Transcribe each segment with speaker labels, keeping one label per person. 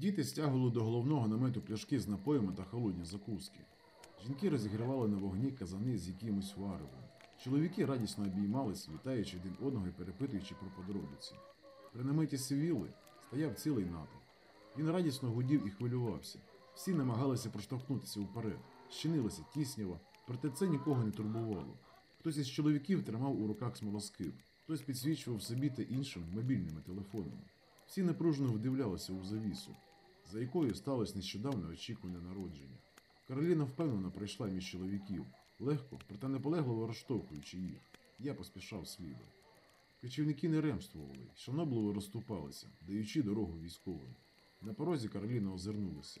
Speaker 1: Діти стягували до головного намету пляшки з напоями та холодні закуски. Жінки розігрівали на вогні казани з якимось варевом. Чоловіки радісно обіймалися, вітаючи один одного і перепитуючи про подробиці. При наметі Сивіли стояв цілий натовп. Він радісно гудів і хвилювався. Всі намагалися проштовхнутися вперед, щинилися тісняво, проте це нікого не турбувало. Хтось із чоловіків тримав у руках смолоскип, хтось підсвічував собі та іншим мобільними телефонами. Всі напружено вдивлялися у завісу, за якою сталося нещодавно очікуване народження. Кароліна впевнено пройшла між чоловіків, легко, проте наполегливо розштовхуючи їх. Я поспішав слідом. Кочівники не ремствували, шанобливо розступалися, даючи дорогу військовим. На порозі Кароліна озирнулася.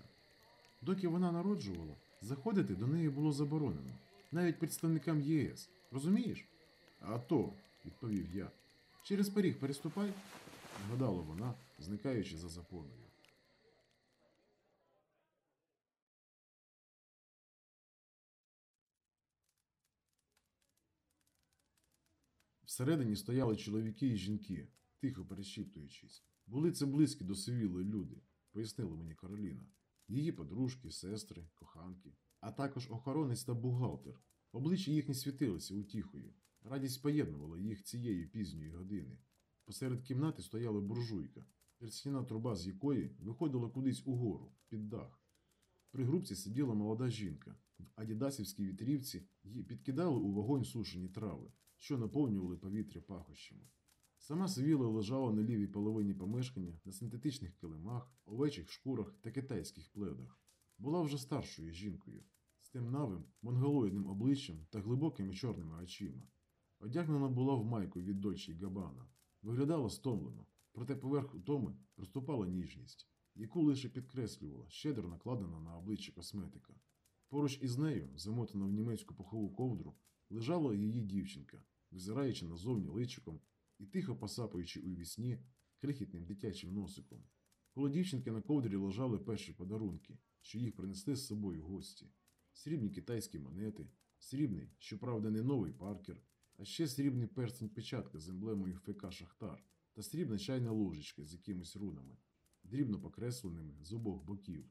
Speaker 1: Доки вона народжувала, заходити до неї було заборонено, навіть представникам ЄС. Розумієш? А то, відповів я. Через поріг переступай, нагадала вона, зникаючи за запоною. Всередині стояли чоловіки і жінки, тихо перешіптуючись. Були це близькі до сивілої люди, пояснила мені Кароліна. Її подружки, сестри, коханки, а також охоронець та бухгалтер. Обличчя їхні світилися утіхою. Радість поєднувала їх цієї пізньої години. Посеред кімнати стояла буржуйка, терсняна труба з якої виходила кудись угору, під дах. При групці сиділа молода жінка. В адідасівській вітрівці її підкидали у вогонь сушені трави, що наповнювали повітря пахощами. Сама Севіла лежала на лівій половині помешкання на синтетичних килимах, овечих шкурах та китайських пледах. Була вже старшою жінкою, з темнавим, монголоїдним обличчям та глибокими чорними очима. Одягнена була в майку від Дольче Габана, виглядала стомлено, проте поверх утоми проступала ніжність, яку лише підкреслювала щедро накладена на обличчя косметика. Поруч із нею, замотана в німецьку пухову ковдру, лежала її дівчинка, визираючи назовні личиком і тихо посапуючи у вісні крихітним дитячим носиком. Коло дівчинки на ковдрі лежали перші подарунки, що їх принесли з собою гості: срібні китайські монети, срібний, щоправда, не новий паркер, а ще срібний перстень печатка з емблемою ФК Шахтар та срібна чайна ложечка з якимись рунами, дрібно покресленими з обох боків.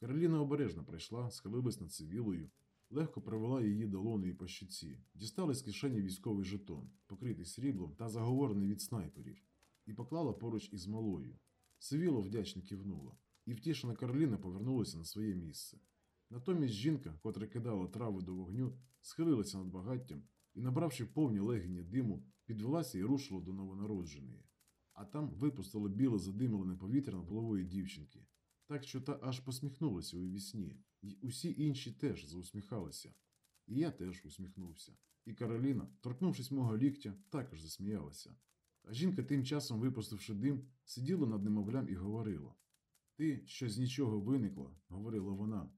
Speaker 1: Кароліна обережно прийшла, схилилась над цивілою, легко провела її долоною по щуці, дістала з кишені військовий жетон, покритий сріблом та заговорений від снайперів, і поклала поруч із малою. Сивіло вдячно кивнула, і втішена Кароліна повернулася на своє місце. Натомість жінка, котра кидала трави до вогню, схилилася над багаттям і, набравши повні легені диму, підвелася і рушила до новонародженої. А там випустила біле задимлене повітря над головою дівчинки, так що та аж посміхнулася у вісні, і усі інші теж заусміхалися. І я теж усміхнувся. І Кароліна, торкнувшись мого ліктя, також засміялася. А жінка, тим часом, випустивши дим, сиділа над немовлям і говорила: Ти, що з нічого виникла, говорила вона,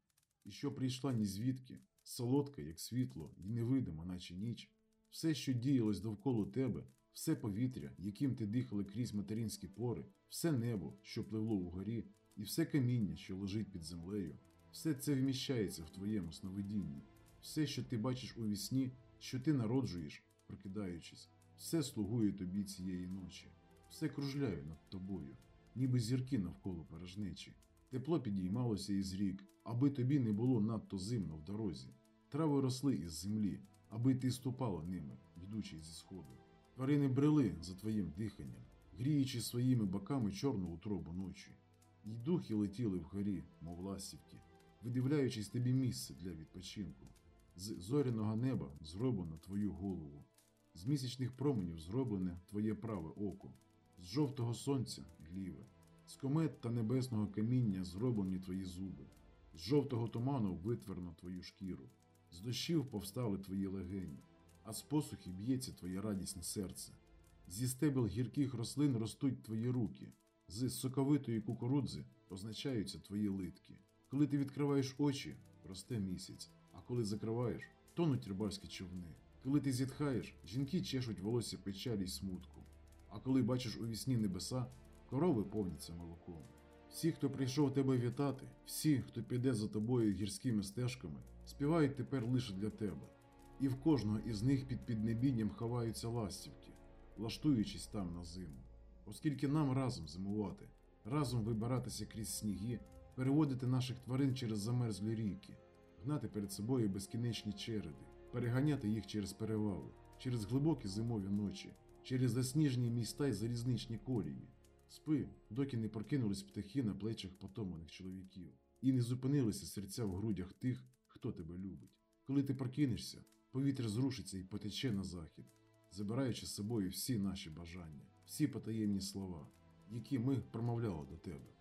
Speaker 1: і що прийшла ні звідки, солодка, як світло, і невидима, наче ніч, все, що діялось довкола тебе, все повітря, яким ти дихала крізь материнські пори, все небо, що пливло угорі, і все каміння, що лежить під землею, все це вміщається в твоєму сновидінні, все, що ти бачиш у вісні, що ти народжуєш, прокидаючись, все слугує тобі цієї ночі, все кружляє над тобою, ніби зірки навколо порожнечі. Тепло підіймалося із рік, аби тобі не було надто зимно в дорозі. Трави росли із землі, аби ти ступала ними, йдучи зі сходу. Тварини брели за твоїм диханням, гріючи своїми боками чорну утробу ночі. І духи летіли вгорі, мов ластівки, видивляючись тобі місце для відпочинку. З зоряного неба зроблено твою голову, з місячних променів зроблене твоє праве око, з жовтого сонця ліве, з комет та небесного каміння зроблені твої зуби, з жовтого туману витверно твою шкіру, з дощів повстали твої легені, а з посухи б'ється твоє радісне серце. Зі стебел гірких рослин ростуть твої руки, з соковитої кукурудзи позначаються твої литки. Коли ти відкриваєш очі, росте місяць, а коли закриваєш, тонуть рибальські човни. Коли ти зітхаєш, жінки чешуть волосся печалі й смутку. А коли бачиш у вісні небеса, корови повняться молоком. Всі, хто прийшов тебе вітати, всі, хто піде за тобою гірськими стежками, співають тепер лише для тебе. І в кожного із них під піднебінням ховаються ластівки, влаштуючись там на зиму. Оскільки нам разом зимувати, разом вибиратися крізь сніги, переводити наших тварин через замерзлі ріки, гнати перед собою безкінечні череди, переганяти їх через перевали, через глибокі зимові ночі, через засніжені міста й залізничні колії. Спи, доки не прокинулись птахи на плечах потоманих чоловіків, і не зупинилися серця в грудях тих, хто тебе любить. Коли ти прокинешся, повітря зрушиться і потече на захід, забираючи з собою всі наші бажання, всі потаємні слова, які ми промовляли до тебе.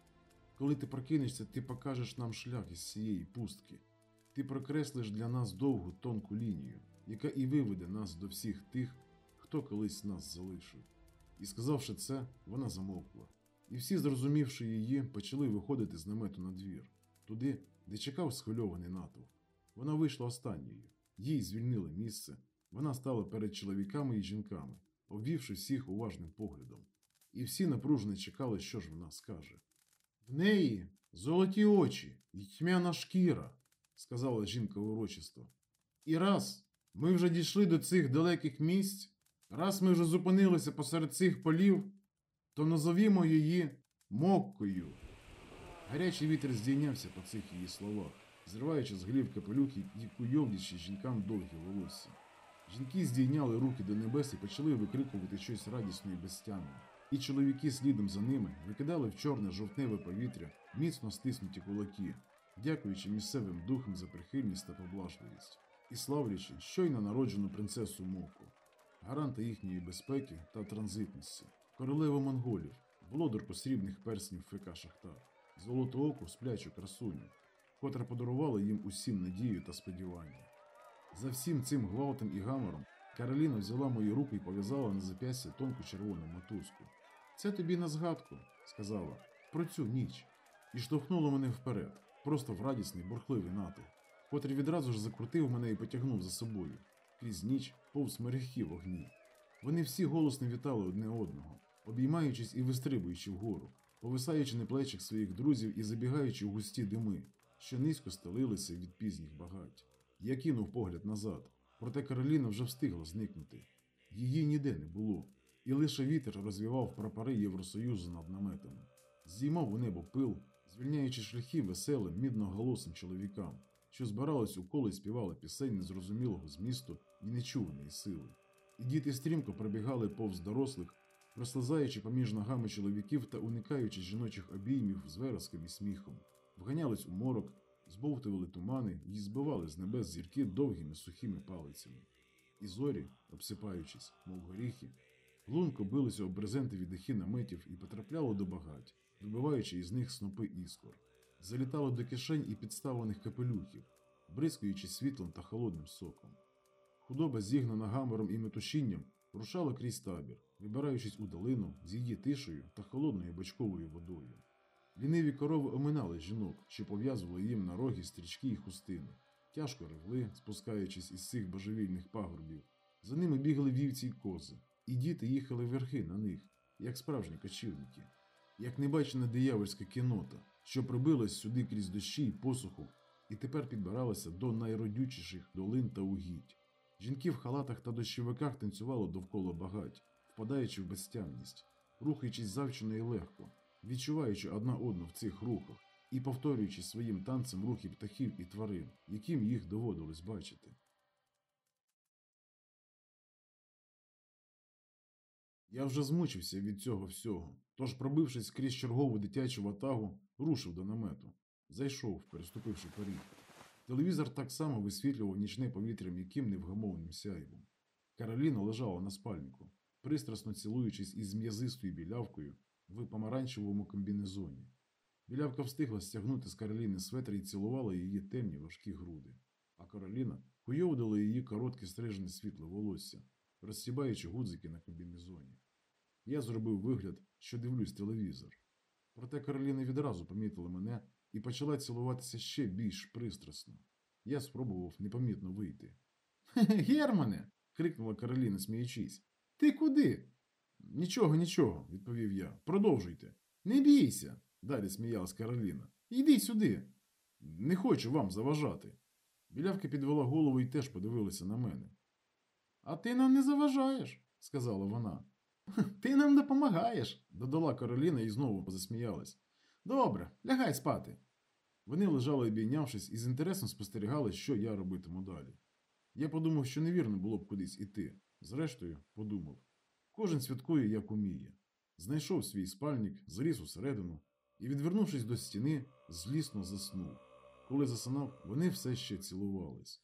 Speaker 1: Коли ти прокинешся, ти покажеш нам шлях із цієї пустки. Ти прокреслиш для нас довгу тонку лінію, яка і виведе нас до всіх тих, хто колись нас залишив. І сказавши це, вона замовкла. І всі, зрозумівши її, почали виходити з намету на двір, туди, де чекав схвильований натовп. Вона вийшла останньою. Їй звільнили місце. Вона стала перед чоловіками і жінками, обвівши всіх уважним поглядом. І всі напружено чекали, що ж вона скаже. В неї золоті очі і тьмяна шкіра, сказала жінка урочисто. І раз ми вже дійшли до цих далеких місць, раз ми вже зупинилися посеред цих полів, то назовімо її Моккою. Гарячий вітер здійнявся по цих її словах, зриваючи з голів капелюхи і куйовдячи жінкам довгі волосся. Жінки здійняли руки до небес і почали викрикувати щось радісне і безтямне. І чоловіки слідом за ними викидали в чорне жовтневе повітря міцно стиснуті кулаки, дякуючи місцевим духам за прихильність та поблажливість, і славлячи щойно народжену принцесу Моку, гаранта їхньої безпеки та транзитності, королеву монголів, володарку срібних перснів Фека Шахтар, золотооку сплячу красуню, котра подарувала їм усім надію та сподівання. За всім цим гвалтом і гамором Кароліна взяла мою руку і пов'язала на зап'ястя тонку червону мотузку. Це тобі на згадку, сказала, про цю ніч, і штовхнула мене вперед, просто в радісний, бурхливий натовп, котрий відразу ж закрутив мене і потягнув за собою, крізь ніч повз мерехи вогні. Вони всі голосно вітали одне одного, обіймаючись і вистрибуючи вгору, повисаючи на плечах своїх друзів і забігаючи в густі дими, що низько стелилися від пізніх багать. Я кинув погляд назад, проте Кароліна вже встигла зникнути. Її ніде не було, і лише вітер розвівав прапори Євросоюзу над наметами, здіймав у небо пил, звільняючи шляхи веселим, мідноголосим чоловікам, що збирались у коло і співали пісень незрозумілого змісту і нечуваної сили. І діти стрімко пробігали повз дорослих, прослизаючи поміж ногами чоловіків та уникаючи жіночих обіймів з вереском і сміхом, вганялись у морок, збовтували тумани і збивали з небес зірки довгими сухими палицями. І зорі, обсипаючись, мов горіхи, лунко билися об брезентові дахи наметів і потрапляли до багать, вибиваючи із них снопи іскор, залітало до кишень і підставлених капелюхів, бризкаючи світлом та холодним соком. Худоба, зігнана гамором і метушінням, рушала крізь табір, вибираючись у долину з її тишею та холодною бочковою водою. Ліниві корови оминали жінок, що пов'язували їм на роги стрічки і хустини, тяжко ревли, спускаючись із цих божевільних пагорбів. За ними бігли вівці й кози, і діти їхали верхи на них, як справжні кочівники, як небачена диявольська кінота, що пробилась сюди крізь дощі й посуху, і тепер підбиралася до найродючіших долин та угідь. Жінки в халатах та дощовиках танцювали довкола багать, впадаючи в безтямність, рухаючись завчено і легко, відчуваючи одна одну в цих рухах і повторюючи своїм танцем рухи птахів і тварин, яким їх доводилось бачити. Я вже змучився від цього всього, тож, пробившись крізь чергову дитячу ватагу, рушив до намету. Зайшов, переступивши поріг. Телевізор так само висвітлював нічне повітря м'яким невгамовним сяйвом. Кароліна лежала на спальнику, пристрасно цілуючись із м'язистою білявкою в помаранчевому комбінезоні. Білявка встигла стягнути з Кароліни светр і цілувала її темні важкі груди, а Кароліна хуйовдила її коротке стрижене світле волосся, розсібаючи гудзики на комбінезоні. Я зробив вигляд, що дивлюсь телевізор. Проте Кароліна відразу помітила мене і почала цілуватися ще більш пристрасно. Я спробував непомітно вийти. Германе. крикнула Кароліна, сміючись. Ти куди? Нічого, нічого, відповів я. Продовжуйте. Не бійся, далі сміялась Кароліна. Йди сюди. Не хочу вам заважати. Білявка підвела голову і теж подивилася на мене. А ти нам не заважаєш, сказала вона. Ти нам допомагаєш, додала Кароліна і знову засміялась. Добре, лягай спати. Вони лежали обійнявшись і з інтересом спостерігали, що я робитиму далі. Я подумав, що невірно було б кудись іти. Зрештою, подумав. Кожен святкує, як уміє. Знайшов свій спальник, заліз усередину і, відвернувшись до стіни, злісно заснув. Коли засинав, вони все ще цілувались.